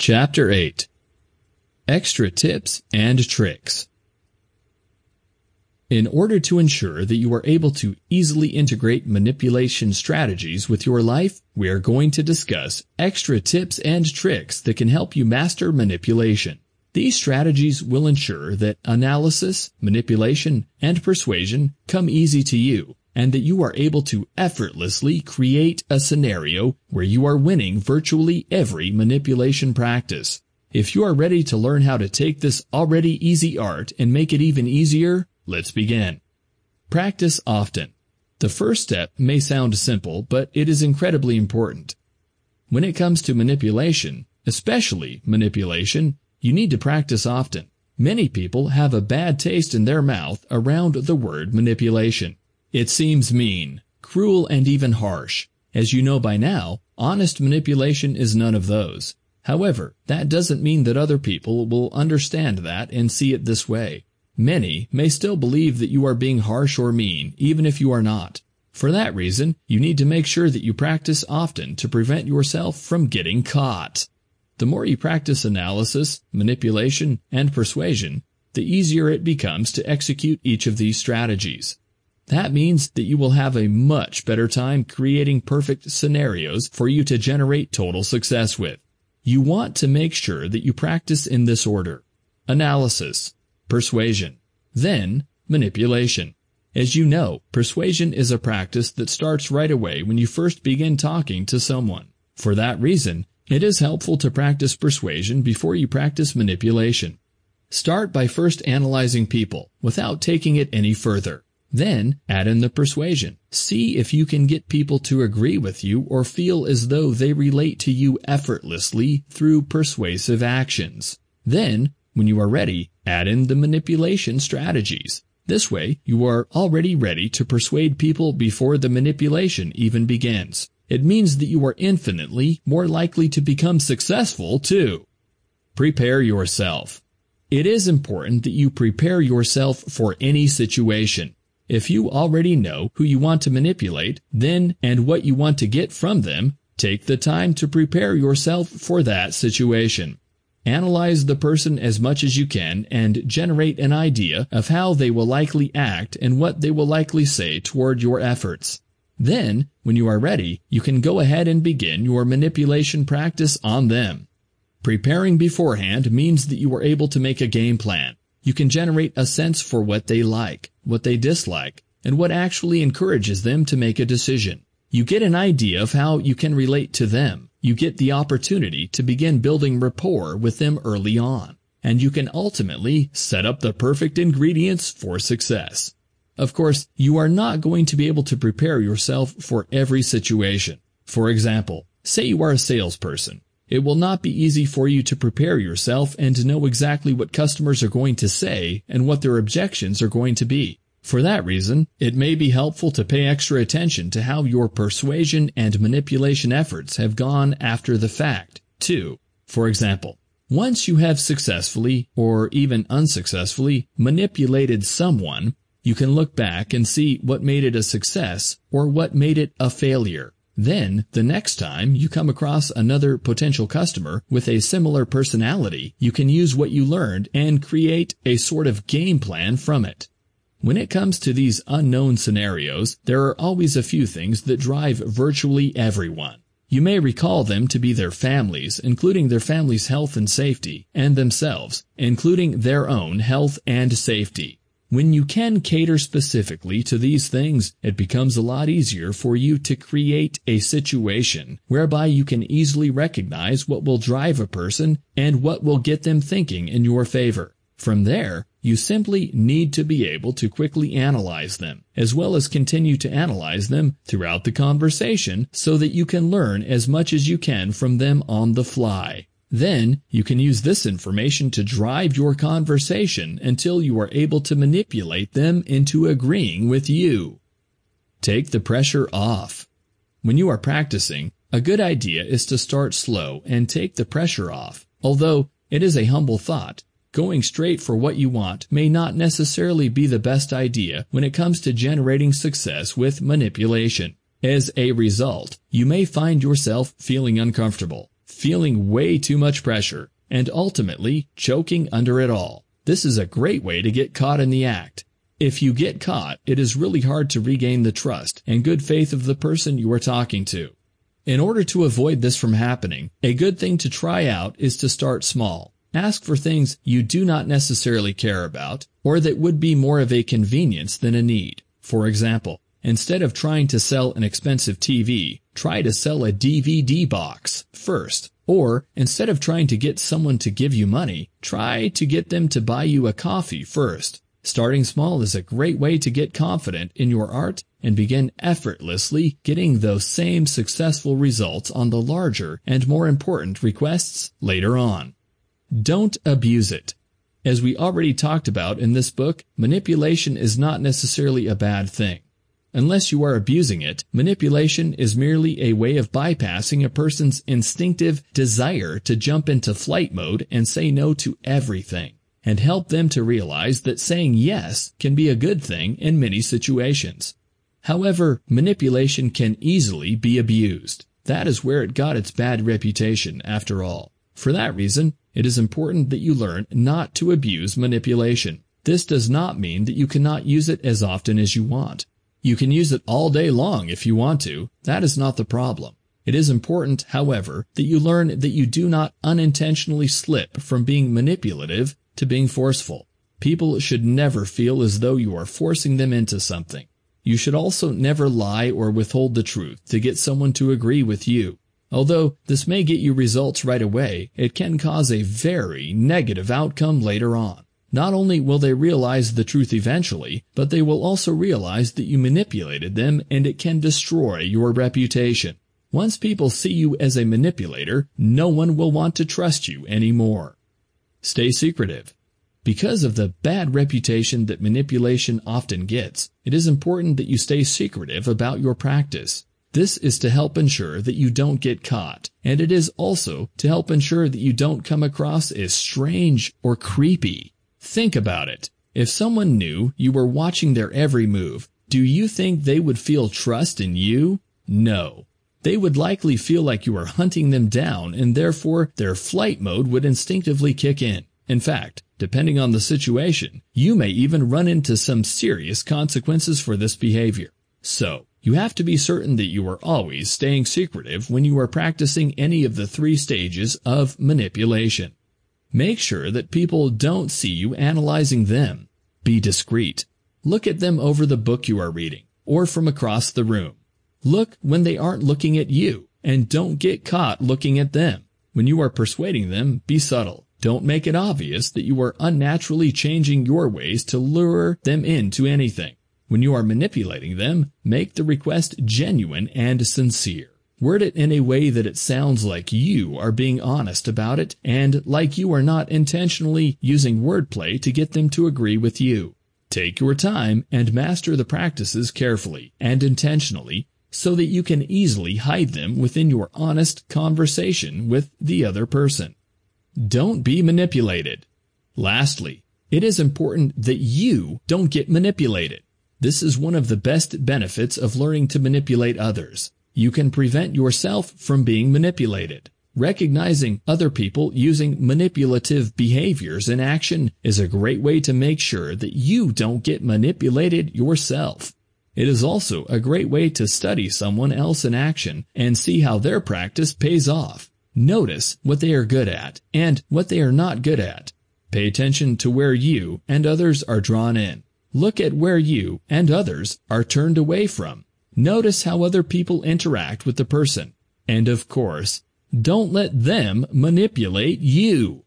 Chapter 8 Extra Tips and Tricks. In order to ensure that you are able to easily integrate manipulation strategies with your life, we are going to discuss extra tips and tricks that can help you master manipulation. These strategies will ensure that analysis, manipulation, and persuasion come easy to you and that you are able to effortlessly create a scenario where you are winning virtually every manipulation practice. If you are ready to learn how to take this already easy art and make it even easier, let's begin. Practice often. The first step may sound simple, but it is incredibly important. When it comes to manipulation, especially manipulation, you need to practice often. Many people have a bad taste in their mouth around the word manipulation. It seems mean, cruel, and even harsh. As you know by now, honest manipulation is none of those. However, that doesn't mean that other people will understand that and see it this way. Many may still believe that you are being harsh or mean, even if you are not. For that reason, you need to make sure that you practice often to prevent yourself from getting caught. The more you practice analysis, manipulation, and persuasion, the easier it becomes to execute each of these strategies. That means that you will have a much better time creating perfect scenarios for you to generate total success with. You want to make sure that you practice in this order. Analysis, persuasion, then manipulation. As you know, persuasion is a practice that starts right away when you first begin talking to someone. For that reason, it is helpful to practice persuasion before you practice manipulation. Start by first analyzing people without taking it any further. Then add in the persuasion. See if you can get people to agree with you or feel as though they relate to you effortlessly through persuasive actions. Then, when you are ready, add in the manipulation strategies. This way, you are already ready to persuade people before the manipulation even begins. It means that you are infinitely more likely to become successful too. Prepare yourself. It is important that you prepare yourself for any situation. If you already know who you want to manipulate, then and what you want to get from them, take the time to prepare yourself for that situation. Analyze the person as much as you can and generate an idea of how they will likely act and what they will likely say toward your efforts. Then, when you are ready, you can go ahead and begin your manipulation practice on them. Preparing beforehand means that you are able to make a game plan. You can generate a sense for what they like, what they dislike, and what actually encourages them to make a decision. You get an idea of how you can relate to them. You get the opportunity to begin building rapport with them early on. And you can ultimately set up the perfect ingredients for success. Of course, you are not going to be able to prepare yourself for every situation. For example, say you are a salesperson. It will not be easy for you to prepare yourself and to know exactly what customers are going to say and what their objections are going to be. For that reason, it may be helpful to pay extra attention to how your persuasion and manipulation efforts have gone after the fact, too. For example, once you have successfully, or even unsuccessfully, manipulated someone, you can look back and see what made it a success or what made it a failure. Then, the next time you come across another potential customer with a similar personality, you can use what you learned and create a sort of game plan from it. When it comes to these unknown scenarios, there are always a few things that drive virtually everyone. You may recall them to be their families, including their family's health and safety, and themselves, including their own health and safety. When you can cater specifically to these things, it becomes a lot easier for you to create a situation whereby you can easily recognize what will drive a person and what will get them thinking in your favor. From there, you simply need to be able to quickly analyze them, as well as continue to analyze them throughout the conversation so that you can learn as much as you can from them on the fly. Then you can use this information to drive your conversation until you are able to manipulate them into agreeing with you. Take the pressure off. When you are practicing, a good idea is to start slow and take the pressure off. Although it is a humble thought, going straight for what you want may not necessarily be the best idea when it comes to generating success with manipulation. As a result, you may find yourself feeling uncomfortable, feeling way too much pressure, and ultimately choking under it all. This is a great way to get caught in the act. If you get caught, it is really hard to regain the trust and good faith of the person you are talking to. In order to avoid this from happening, a good thing to try out is to start small. Ask for things you do not necessarily care about, or that would be more of a convenience than a need. For example, instead of trying to sell an expensive TV, try to sell a DVD box first. Or, instead of trying to get someone to give you money, try to get them to buy you a coffee first. Starting small is a great way to get confident in your art and begin effortlessly getting those same successful results on the larger and more important requests later on. Don't abuse it. As we already talked about in this book, manipulation is not necessarily a bad thing. Unless you are abusing it, manipulation is merely a way of bypassing a person's instinctive desire to jump into flight mode and say no to everything, and help them to realize that saying yes can be a good thing in many situations. However, manipulation can easily be abused. That is where it got its bad reputation, after all. For that reason, it is important that you learn not to abuse manipulation. This does not mean that you cannot use it as often as you want. You can use it all day long if you want to. That is not the problem. It is important, however, that you learn that you do not unintentionally slip from being manipulative to being forceful. People should never feel as though you are forcing them into something. You should also never lie or withhold the truth to get someone to agree with you. Although this may get you results right away, it can cause a very negative outcome later on. Not only will they realize the truth eventually, but they will also realize that you manipulated them and it can destroy your reputation. Once people see you as a manipulator, no one will want to trust you anymore. Stay secretive. Because of the bad reputation that manipulation often gets, it is important that you stay secretive about your practice. This is to help ensure that you don't get caught, and it is also to help ensure that you don't come across as strange or creepy. Think about it. If someone knew you were watching their every move, do you think they would feel trust in you? No. They would likely feel like you are hunting them down and therefore their flight mode would instinctively kick in. In fact, depending on the situation, you may even run into some serious consequences for this behavior. So, you have to be certain that you are always staying secretive when you are practicing any of the three stages of manipulation. Make sure that people don't see you analyzing them. Be discreet. Look at them over the book you are reading, or from across the room. Look when they aren't looking at you, and don't get caught looking at them. When you are persuading them, be subtle. Don't make it obvious that you are unnaturally changing your ways to lure them into anything. When you are manipulating them, make the request genuine and sincere. Word it in a way that it sounds like you are being honest about it and like you are not intentionally using wordplay to get them to agree with you. Take your time and master the practices carefully and intentionally so that you can easily hide them within your honest conversation with the other person. Don't be manipulated. Lastly, it is important that you don't get manipulated. This is one of the best benefits of learning to manipulate others you can prevent yourself from being manipulated. Recognizing other people using manipulative behaviors in action is a great way to make sure that you don't get manipulated yourself. It is also a great way to study someone else in action and see how their practice pays off. Notice what they are good at and what they are not good at. Pay attention to where you and others are drawn in. Look at where you and others are turned away from. Notice how other people interact with the person. And of course, don't let them manipulate you.